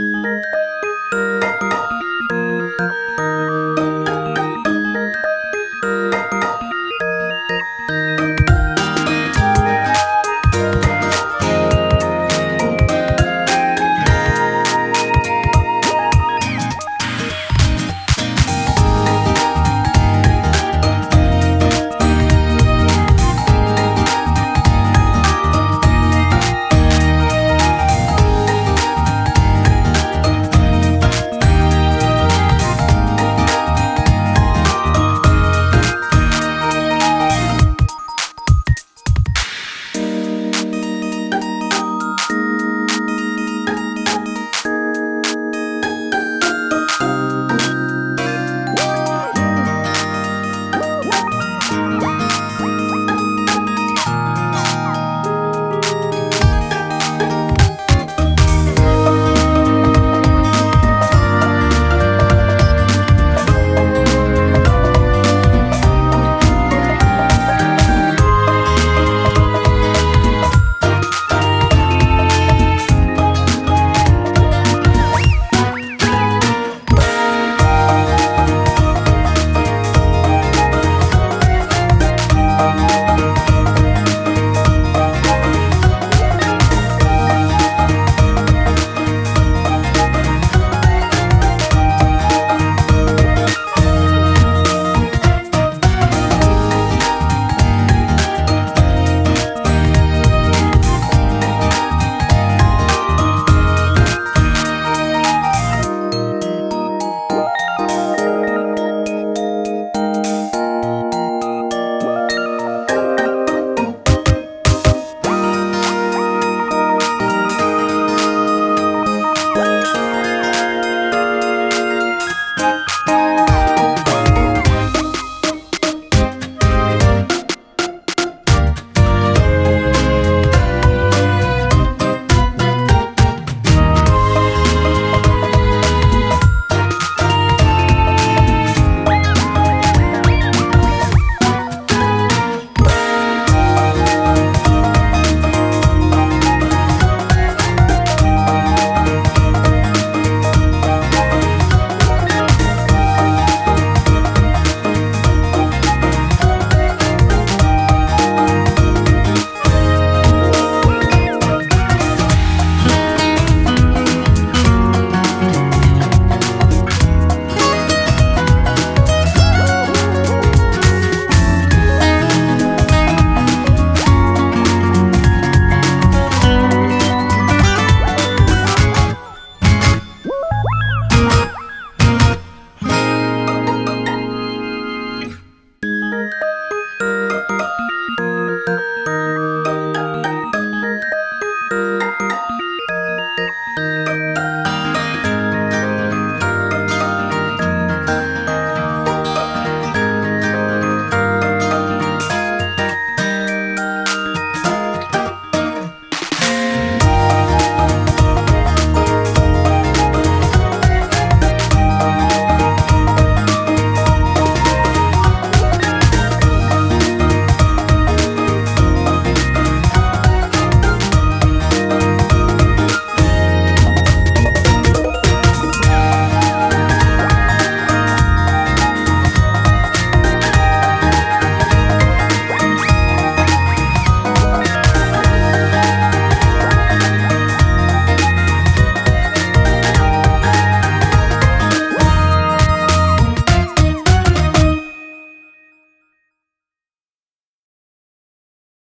Música